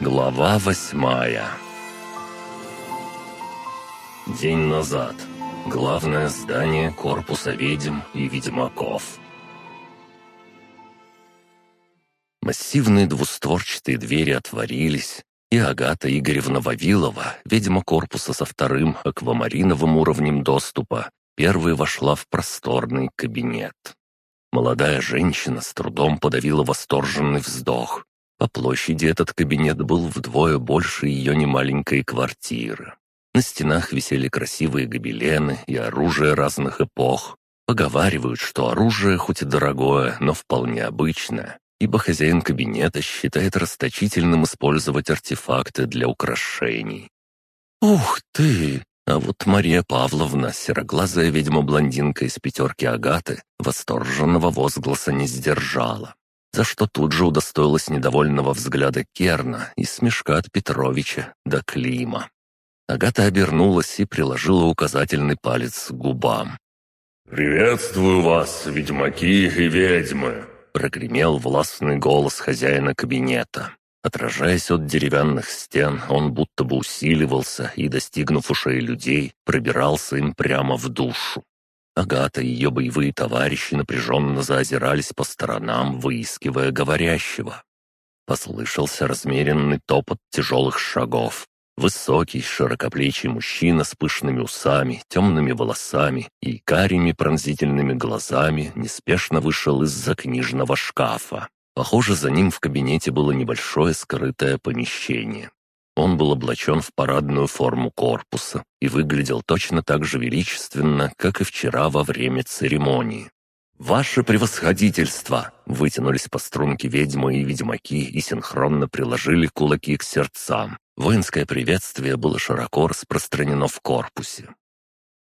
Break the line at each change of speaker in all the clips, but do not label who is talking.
Глава восьмая День назад. Главное здание корпуса ведьм и ведьмаков. Массивные двустворчатые двери отворились, и Агата Игоревна Вавилова, ведьма корпуса со вторым аквамариновым уровнем доступа, первой вошла в просторный кабинет. Молодая женщина с трудом подавила восторженный вздох. По площади этот кабинет был вдвое больше ее немаленькой квартиры. На стенах висели красивые гобелены и оружие разных эпох. Поговаривают, что оружие хоть и дорогое, но вполне обычное, ибо хозяин кабинета считает расточительным использовать артефакты для украшений. «Ух ты!» А вот Мария Павловна, сероглазая ведьма-блондинка из пятерки Агаты, восторженного возгласа не сдержала, за что тут же удостоилась недовольного взгляда Керна и смешка от Петровича до Клима. Агата обернулась и приложила указательный палец к губам.
«Приветствую вас, ведьмаки и ведьмы!»
Прогремел властный голос хозяина кабинета. Отражаясь от деревянных стен, он будто бы усиливался и, достигнув ушей людей, пробирался им прямо в душу. Агата и ее боевые товарищи напряженно заозирались по сторонам, выискивая говорящего. Послышался размеренный топот тяжелых шагов. Высокий, широкоплечий мужчина с пышными усами, темными волосами и карими пронзительными глазами неспешно вышел из-за книжного шкафа. Похоже, за ним в кабинете было небольшое скрытое помещение. Он был облачен в парадную форму корпуса и выглядел точно так же величественно, как и вчера во время церемонии. «Ваше превосходительство!» Вытянулись по струнке ведьмы и ведьмаки и синхронно приложили кулаки к сердцам. Воинское приветствие было широко распространено в корпусе.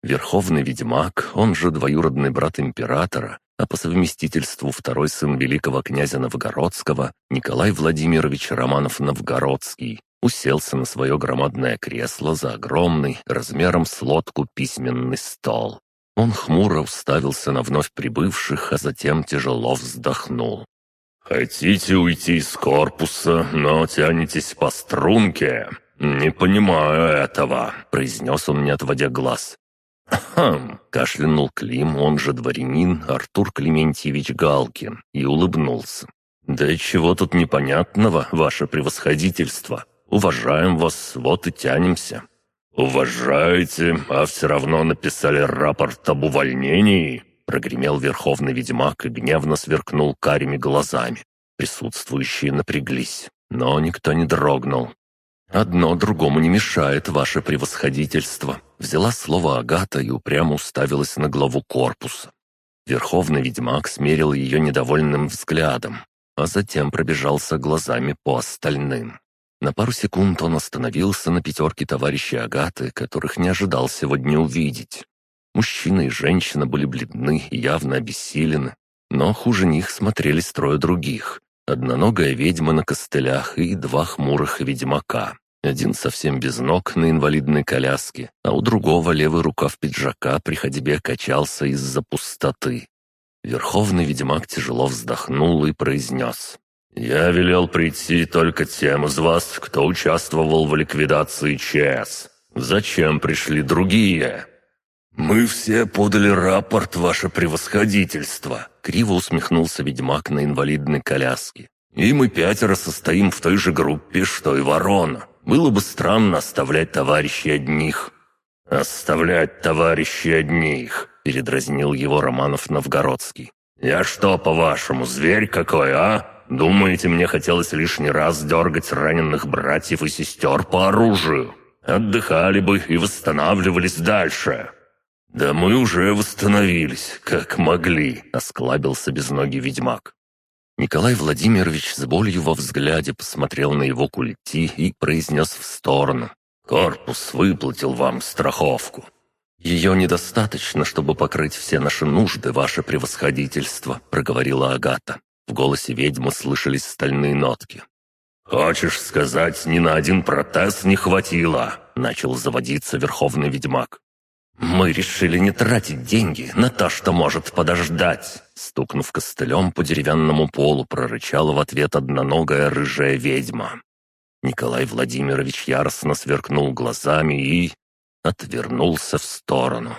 Верховный ведьмак, он же двоюродный брат императора, а по совместительству второй сын великого князя Новгородского, Николай Владимирович Романов-Новгородский, уселся на свое громадное кресло за огромный, размером с лодку, письменный стол. Он хмуро уставился на вновь прибывших, а затем тяжело вздохнул.
«Хотите уйти из корпуса, но тянетесь по струнке? Не понимаю этого», — произнес он, не отводя глаз.
«Хм!» — кашлянул Клим, он же дворянин Артур Клементьевич Галкин, и улыбнулся. «Да чего тут непонятного, ваше превосходительство? Уважаем вас, вот и тянемся».
«Уважаете, а все равно написали рапорт об увольнении?»
Прогремел верховный ведьмак и гневно сверкнул карими глазами. Присутствующие напряглись, но никто не дрогнул. «Одно другому не мешает, ваше превосходительство», Взяла слово Агата и упрямо уставилась на главу корпуса. Верховный ведьмак смерил ее недовольным взглядом, а затем пробежался глазами по остальным. На пару секунд он остановился на пятерке товарищей Агаты, которых не ожидал сегодня увидеть. Мужчина и женщина были бледны и явно обессилены, но хуже них смотрели трое других. Одноногая ведьма на костылях и два хмурых ведьмака. Один совсем без ног на инвалидной коляске, а у другого левый рукав пиджака при ходьбе качался из-за пустоты. Верховный ведьмак тяжело вздохнул и произнес.
«Я велел прийти только тем из вас, кто участвовал в ликвидации ЧС. Зачем пришли другие?» «Мы все подали рапорт, ваше превосходительство», — криво усмехнулся ведьмак на инвалидной коляске. «И мы пятеро состоим в той же группе, что и ворона. Было бы странно оставлять товарищей одних». «Оставлять товарищей одних», — передразнил его Романов Новгородский. «Я что, по-вашему, зверь какой, а? Думаете, мне хотелось лишний раз дергать раненых братьев и сестер по оружию? Отдыхали бы и восстанавливались дальше». «Да мы уже восстановились, как могли», — осклабился безногий ведьмак. Николай Владимирович с болью во взгляде посмотрел на его культи и произнес в сторону. «Корпус выплатил вам страховку. Ее недостаточно, чтобы покрыть все наши нужды, ваше превосходительство», — проговорила Агата. В голосе ведьмы слышались стальные нотки. «Хочешь сказать, ни на один протез не хватило?» — начал заводиться верховный ведьмак. «Мы решили не тратить деньги на то, что может подождать!» Стукнув костылем по деревянному полу, прорычала в ответ одноногая рыжая ведьма.
Николай Владимирович яростно сверкнул глазами и... отвернулся в сторону.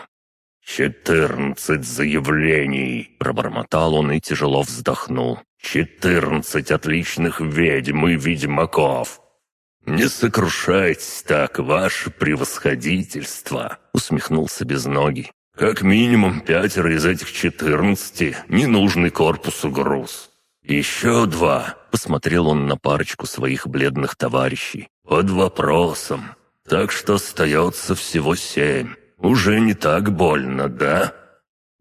«Четырнадцать заявлений!» — пробормотал он и тяжело вздохнул. «Четырнадцать отличных ведьм и ведьмаков!» «Не сокрушайтесь так, ваше превосходительство!» — усмехнулся Безногий. «Как минимум пятеро из этих четырнадцати — ненужный корпусу груз. Еще два!» — посмотрел он на парочку своих бледных товарищей. «Под вопросом. Так что остается всего семь. Уже не так больно, да?»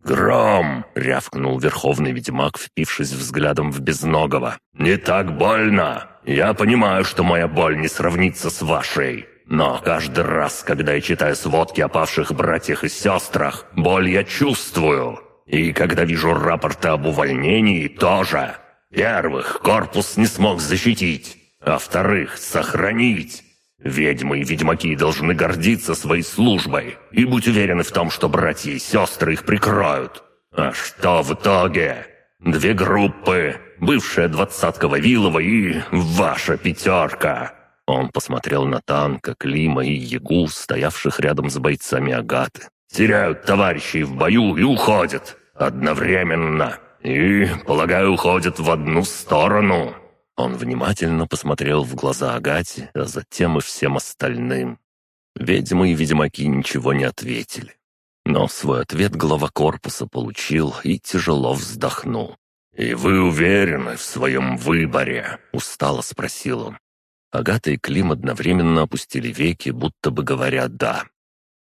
«Гром!» — рявкнул верховный ведьмак, впившись взглядом в Безногого. «Не так больно! Я понимаю, что моя боль не сравнится с вашей. Но каждый раз, когда я читаю сводки о павших братьях и сестрах, боль я чувствую. И когда вижу рапорты об увольнении, тоже. Первых, корпус не смог защитить, а вторых, сохранить. Ведьмы и ведьмаки должны гордиться своей службой и быть уверены в том, что братья и сестры их прикроют. А что в итоге? Две группы, бывшая двадцатка Вавилова и ваша пятерка». Он посмотрел на танка, Клима и Ягу, стоявших рядом с бойцами Агаты. «Теряют товарищей в бою и уходят. Одновременно. И, полагаю, уходят в одну сторону». Он внимательно посмотрел в глаза Агате, а затем и всем остальным. Ведьмы и ведьмаки ничего не ответили. Но свой ответ глава корпуса получил и тяжело вздохнул. «И вы уверены в своем выборе?» — устало спросил он. Агата и Клим одновременно опустили веки, будто бы говоря «да».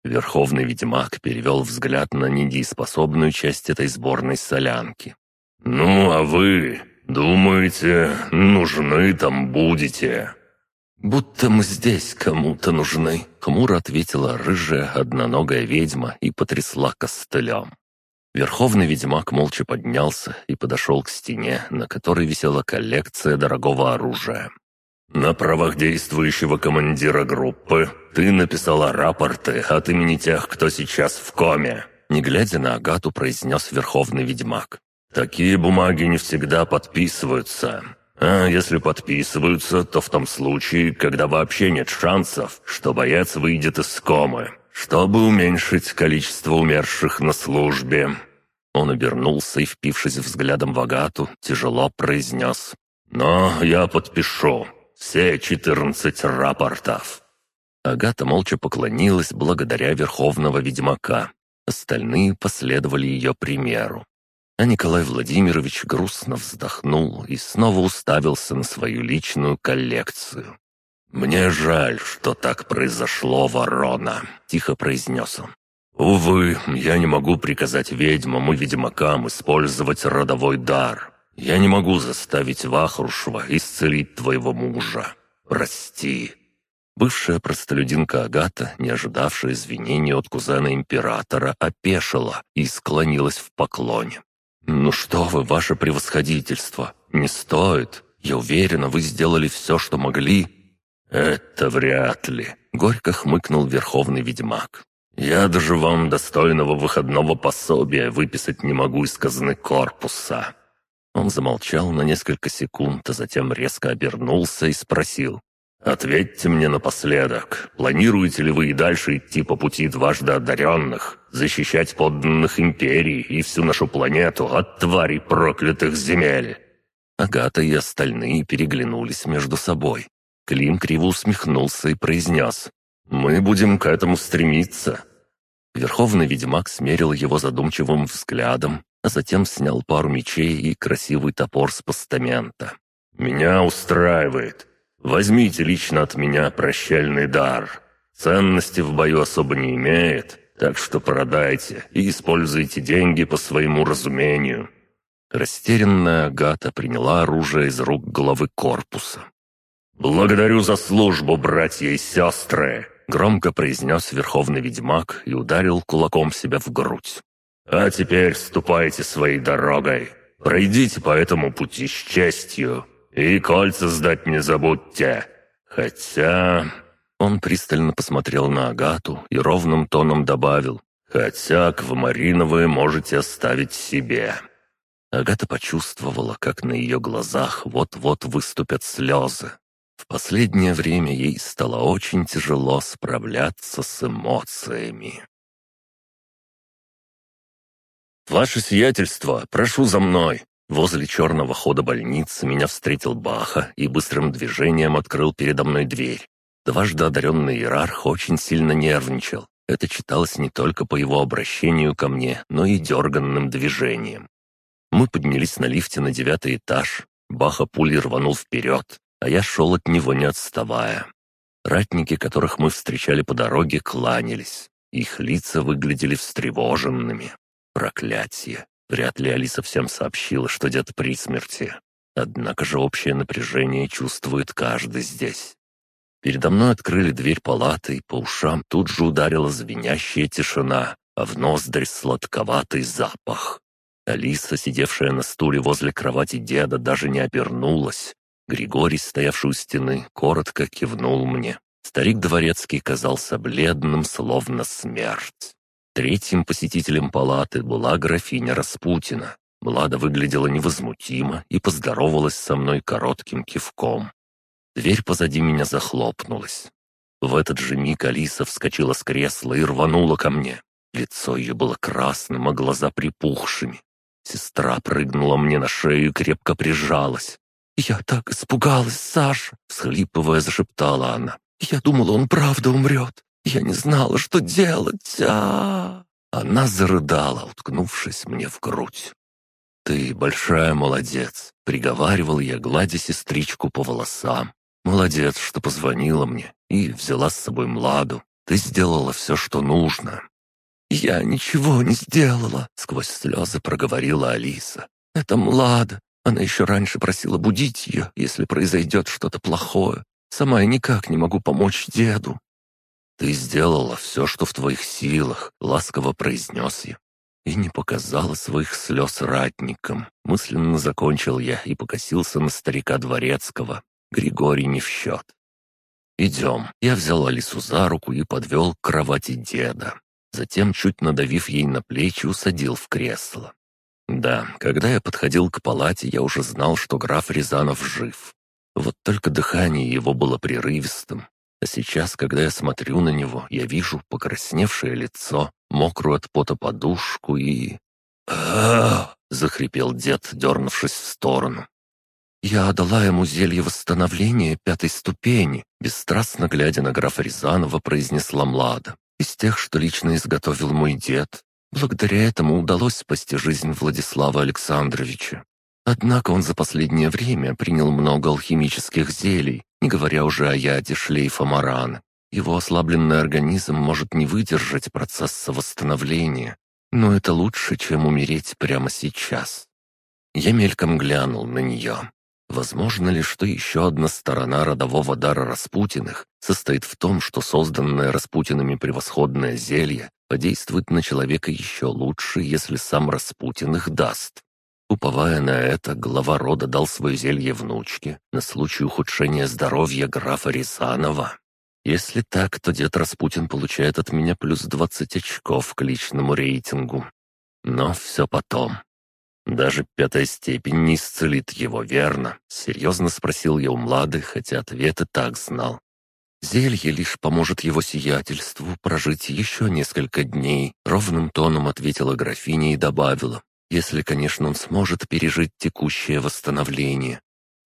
Верховный ведьмак перевел взгляд на недееспособную часть этой сборной солянки. «Ну, а вы «Думаете, нужны там будете?» «Будто мы здесь кому-то нужны», — хмуро ответила рыжая одноногая ведьма и потрясла костылем. Верховный ведьмак молча поднялся и подошел к стене, на которой висела коллекция дорогого оружия. «На правах действующего командира группы ты написала рапорты от имени тех, кто сейчас в коме», не глядя на Агату, произнес Верховный ведьмак. Такие бумаги не всегда подписываются. А если подписываются, то в том случае, когда вообще нет шансов, что боец выйдет из комы, чтобы уменьшить количество умерших на службе». Он обернулся и, впившись взглядом в Агату, тяжело произнес. «Но я подпишу все четырнадцать рапортов». Агата молча поклонилась благодаря Верховного Ведьмака. Остальные последовали ее примеру. А Николай Владимирович грустно вздохнул и снова уставился на свою личную коллекцию. «Мне жаль, что так произошло, ворона», — тихо произнес он. «Увы, я не могу приказать ведьмам и ведьмакам использовать родовой дар. Я не могу заставить Вахрушева исцелить твоего мужа. Прости». Бывшая простолюдинка Агата, не ожидавшая извинений от кузена императора, опешила и склонилась в поклоне. «Ну что вы, ваше превосходительство, не стоит. Я уверена, вы сделали все, что могли». «Это вряд ли», — горько хмыкнул верховный ведьмак. «Я даже вам достойного выходного пособия выписать не могу из казны корпуса». Он замолчал на несколько секунд, а затем резко обернулся и спросил. «Ответьте мне напоследок, планируете ли вы и дальше идти по пути дважды одаренных, защищать подданных империи и всю нашу планету от тварей проклятых земель?» Агата и остальные переглянулись между собой. Клим криво усмехнулся и произнес. «Мы будем к этому стремиться». Верховный ведьмак смерил его задумчивым взглядом, а затем снял пару мечей и красивый топор с постамента. «Меня устраивает. Возьмите лично от меня прощальный дар. Ценности в бою особо не имеет, так что продайте и используйте деньги по своему разумению». Растерянная Агата приняла оружие из рук главы корпуса. «Благодарю за службу, братья и сестры!» Громко произнес верховный ведьмак и ударил кулаком себя в грудь. «А теперь ступайте своей дорогой. Пройдите по этому пути с честью. И кольца сдать не забудьте. Хотя...» Он пристально посмотрел на Агату и ровным тоном добавил. «Хотя аквамарина вы можете оставить себе». Агата почувствовала, как на ее глазах вот-вот выступят слезы.
В последнее время ей стало очень тяжело справляться с эмоциями.
«Ваше сиятельство, прошу за мной!» Возле черного хода больницы меня встретил Баха и быстрым движением открыл передо мной дверь. Дважды одаренный иерарх очень сильно нервничал. Это читалось не только по его обращению ко мне, но и дерганным движением. Мы поднялись на лифте на девятый этаж. Баха пулей рванул вперед, а я шел от него не отставая. Ратники, которых мы встречали по дороге, кланялись. Их лица выглядели встревоженными. Проклятие. Вряд ли Алиса всем сообщила, что дед при смерти. Однако же общее напряжение чувствует каждый здесь. Передо мной открыли дверь палаты, и по ушам тут же ударила звенящая тишина, а в ноздри сладковатый запах. Алиса, сидевшая на стуле возле кровати деда, даже не обернулась. Григорий, стоявший у стены, коротко кивнул мне. Старик дворецкий казался бледным, словно смерть. Третьим посетителем палаты была графиня Распутина. Млада выглядела невозмутимо и поздоровалась со мной коротким кивком. Дверь позади меня захлопнулась. В этот же миг Алиса вскочила с кресла и рванула ко мне. Лицо ее было красным, а глаза припухшими. Сестра прыгнула мне на шею и крепко прижалась. «Я так испугалась, Саша!» — всхлипывая, зашептала она. «Я думала, он правда умрет. Я не знала, что делать, а, Она зарыдала, уткнувшись мне в грудь. «Ты большая молодец», — приговаривал я, гладя сестричку по волосам. «Молодец, что позвонила мне и взяла с собой Младу. Ты сделала все, что нужно». «Я ничего не сделала», — сквозь слезы проговорила Алиса. «Это Млада. Она еще раньше просила будить ее, если произойдет что-то плохое. Сама я никак не могу помочь деду. «Ты сделала все, что в твоих силах», — ласково произнес я. И не показала своих слез ратникам. Мысленно закончил я и покосился на старика Дворецкого. Григорий не в счет. «Идем». Я взял Алису за руку и подвел к кровати деда. Затем, чуть надавив ей на плечи, усадил в кресло. Да, когда я подходил к палате, я уже знал, что граф Рязанов жив. Вот только дыхание его было прерывистым, а сейчас, когда я смотрю на него, я вижу покрасневшее лицо, мокрую от пота подушку и... захрипел дед, дернувшись в сторону. Я отдала ему зелье восстановления пятой ступени, бесстрастно глядя на графа Рязанова, произнесла Млада. Из тех, что лично изготовил мой дед. Благодаря этому удалось спасти жизнь Владислава Александровича. Однако он за последнее время принял много алхимических зелий, не говоря уже о яде шлейфа марана. Его ослабленный организм может не выдержать процесса восстановления, но это лучше, чем умереть прямо сейчас. Я мельком глянул на нее. Возможно ли, что еще одна сторона родового дара Распутиных состоит в том, что созданное Распутинами превосходное зелье подействует на человека еще лучше, если сам Распутин их даст? Уповая на это, глава рода дал свое зелье внучке на случай ухудшения здоровья графа Рязанова. Если так, то дед Распутин получает от меня плюс 20 очков к личному рейтингу. Но все потом. Даже пятая степень не исцелит его, верно? Серьезно спросил я у Млады, хотя ответ и так знал. Зелье лишь поможет его сиятельству прожить еще несколько дней, ровным тоном ответила графиня и добавила если, конечно, он сможет пережить текущее восстановление.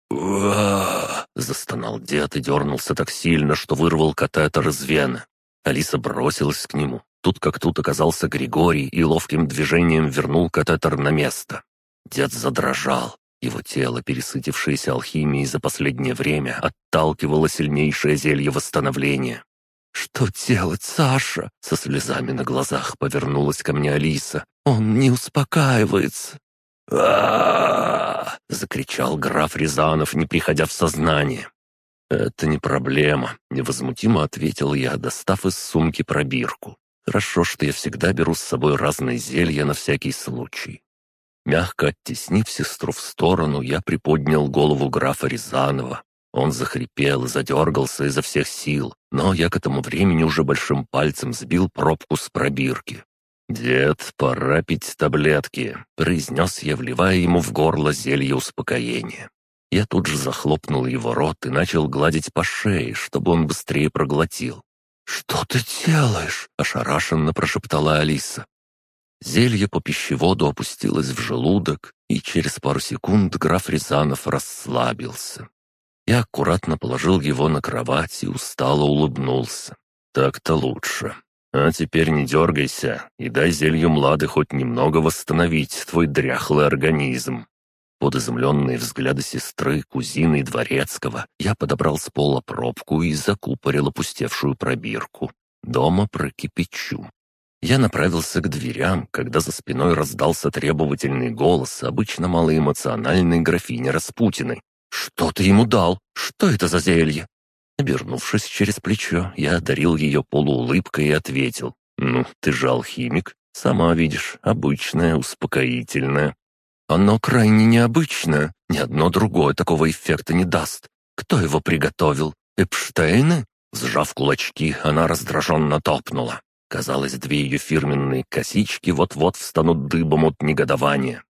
«Уа!» — застонал дед и дернулся так сильно, что вырвал катетер из вены. Алиса бросилась к нему. Тут как тут оказался Григорий и ловким движением вернул катетер на место. Дед задрожал. Его тело, пересытившееся алхимией за последнее время, отталкивало сильнейшее зелье восстановления. «Что делать, Саша?» — со слезами на глазах повернулась ко мне Алиса. «Он не успокаивается». закричал граф Рязанов, не приходя в сознание. «Это не проблема», — невозмутимо ответил я, достав из сумки пробирку. «Хорошо, что я всегда беру с собой разные зелья на всякий случай». Мягко оттеснив сестру в сторону, я приподнял голову графа Рязанова. Он захрипел и задергался изо всех сил, но я к этому времени уже большим пальцем сбил пробку с пробирки. «Дед, пора пить таблетки», — произнес я, вливая ему в горло зелье успокоения.
Я тут же захлопнул его рот и начал гладить по шее, чтобы он быстрее проглотил. «Что ты делаешь?» — ошарашенно прошептала Алиса. Зелье по пищеводу опустилось в желудок, и через пару секунд граф Рязанов расслабился. Я аккуратно положил его на кровать и устало улыбнулся. «Так-то лучше. А теперь не дергайся и дай зелью Млады хоть немного восстановить твой дряхлый организм». Под изумленные взгляды сестры, кузины и дворецкого я подобрал с пола пробку и закупорил опустевшую пробирку. Дома прокипячу. Я направился к дверям, когда за спиной раздался требовательный голос обычно малоэмоциональной графини Распутиной. «Что ты ему дал? Что это за зелье?» Обернувшись через плечо, я одарил ее полуулыбкой и ответил. «Ну, ты же алхимик. Сама видишь, обычное, успокоительное. Оно крайне необычное. Ни одно другое такого эффекта не даст. Кто его приготовил? Эпштейны?» Сжав кулачки, она раздраженно топнула. Казалось, две ее фирменные косички вот-вот встанут дыбом от негодования.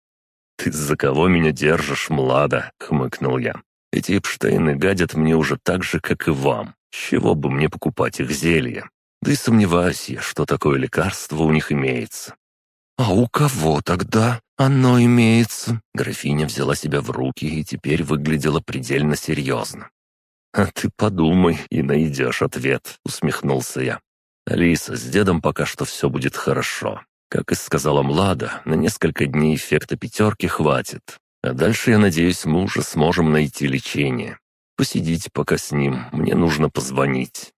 «Ты за кого меня держишь, Млада?» — хмыкнул я. «Эти Эпштейны гадят мне уже так же, как и вам. Чего бы мне покупать их зелья? Да и сомневаюсь я, что такое лекарство у них имеется». «А у кого тогда оно имеется?» Графиня взяла себя в руки и теперь выглядела предельно серьезно. «А ты подумай и найдешь ответ», — усмехнулся я. «Алиса, с дедом пока что все будет хорошо. Как и сказала Млада, на несколько дней эффекта пятерки хватит. А дальше, я надеюсь, мы уже сможем найти лечение. Посидите пока с ним, мне нужно позвонить».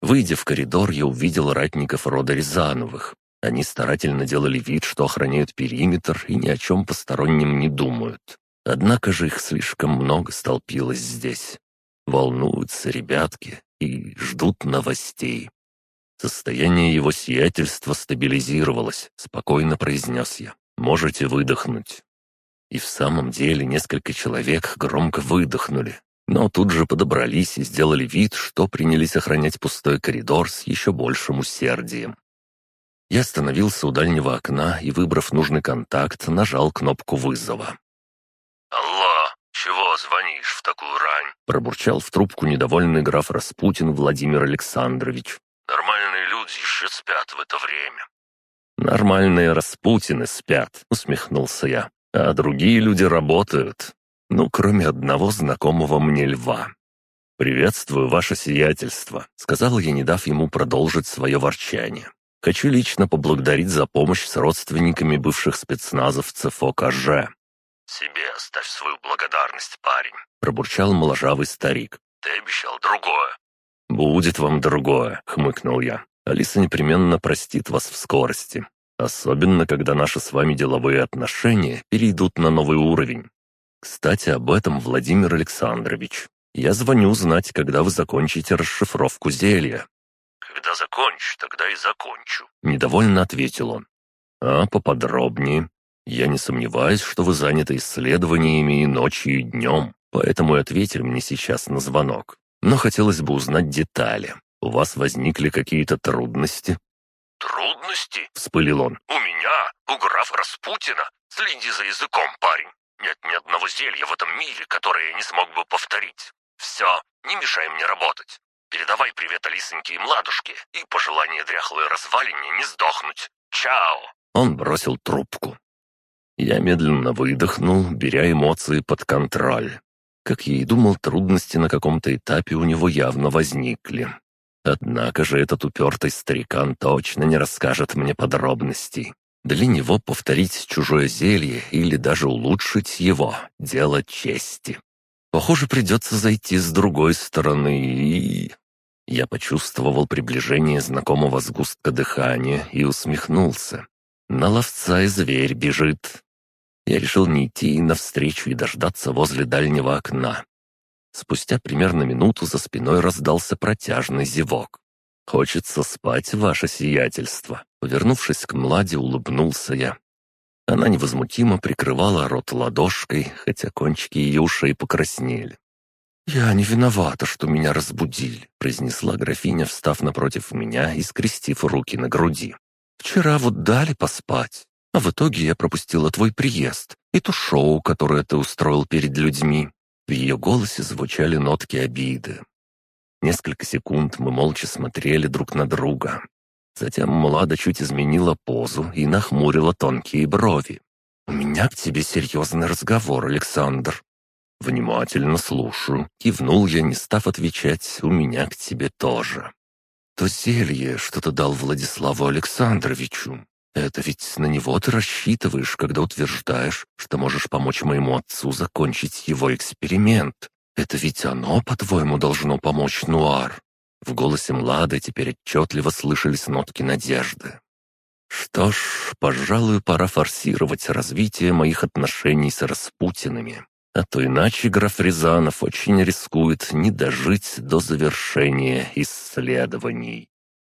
Выйдя в коридор, я увидел ратников рода Рязановых. Они старательно делали вид, что охраняют периметр и ни о чем постороннем не думают. Однако же их слишком много столпилось здесь. Волнуются ребятки и ждут новостей. Состояние его сиятельства стабилизировалось, спокойно произнес я. «Можете выдохнуть». И в самом деле несколько человек громко выдохнули, но тут же подобрались и сделали вид, что принялись охранять пустой коридор с еще большим усердием. Я остановился у дальнего окна и, выбрав нужный контакт, нажал кнопку вызова.
«Алло, чего звонишь в такую рань?»
Пробурчал в трубку недовольный граф Распутин Владимир Александрович.
Нормальные люди еще спят в это время».
«Нормальные Распутины спят», — усмехнулся я. «А другие люди работают. Ну, кроме одного знакомого мне льва». «Приветствую, ваше сиятельство», — сказал я, не дав ему продолжить свое ворчание. «Хочу лично поблагодарить за помощь с родственниками бывших спецназовцев ОКЖ».
«Себе оставь свою благодарность, парень», —
пробурчал моложавый старик.
«Ты обещал другое».
«Будет вам другое», — хмыкнул я. «Алиса непременно простит вас в скорости. Особенно, когда наши с вами деловые отношения перейдут на новый уровень. Кстати, об этом, Владимир Александрович. Я звоню узнать, когда вы закончите расшифровку зелья».
«Когда закончу, тогда и закончу», —
недовольно ответил он. «А поподробнее? Я не сомневаюсь, что вы заняты исследованиями и ночью, и днем, поэтому и ответили мне сейчас на звонок но хотелось бы узнать детали. У вас возникли какие-то трудности?»
«Трудности?»
— вспылил он.
«У меня? У графа Распутина? Следи за языком, парень. Нет ни одного зелья в этом мире, которое я не смог бы повторить. Все, не мешай мне работать. Передавай привет Алисоньке и Младушке и пожелание дряхлой развалине не сдохнуть. Чао!»
Он бросил трубку. Я медленно выдохнул, беря эмоции под контроль. Как я и думал, трудности на каком-то этапе у него явно возникли. Однако же этот упертый старикан точно не расскажет мне подробностей. Для него повторить чужое зелье или даже улучшить его — дело чести. Похоже, придется зайти с другой стороны и... Я почувствовал приближение знакомого сгустка дыхания и усмехнулся. На ловца и зверь бежит. Я решил не идти навстречу и дождаться возле дальнего окна. Спустя примерно минуту за спиной раздался протяжный зевок. «Хочется спать, ваше сиятельство». Повернувшись к Младе, улыбнулся я. Она невозмутимо прикрывала рот ладошкой, хотя кончики ее ушей покраснели. «Я не виновата, что меня разбудили», — произнесла графиня, встав напротив меня и скрестив руки на груди. «Вчера вот дали поспать. А в итоге я пропустила твой приезд и то шоу, которое ты устроил перед людьми. В ее голосе звучали нотки обиды. Несколько секунд мы молча смотрели друг на друга. Затем Млада чуть изменила позу и нахмурила тонкие брови. «У меня к тебе серьезный разговор, Александр». «Внимательно слушаю», — кивнул я, не став отвечать, «у меня к тебе тоже». «То зелье, что ты дал Владиславу Александровичу, это ведь на него ты рассчитываешь, когда утверждаешь, что можешь помочь моему отцу закончить его эксперимент. Это ведь оно, по-твоему, должно помочь Нуар?» В голосе Млады теперь отчетливо слышались нотки надежды. Что ж, пожалуй, пора форсировать развитие моих отношений с Распутинами. А то иначе граф Рязанов очень рискует не дожить до завершения исследований.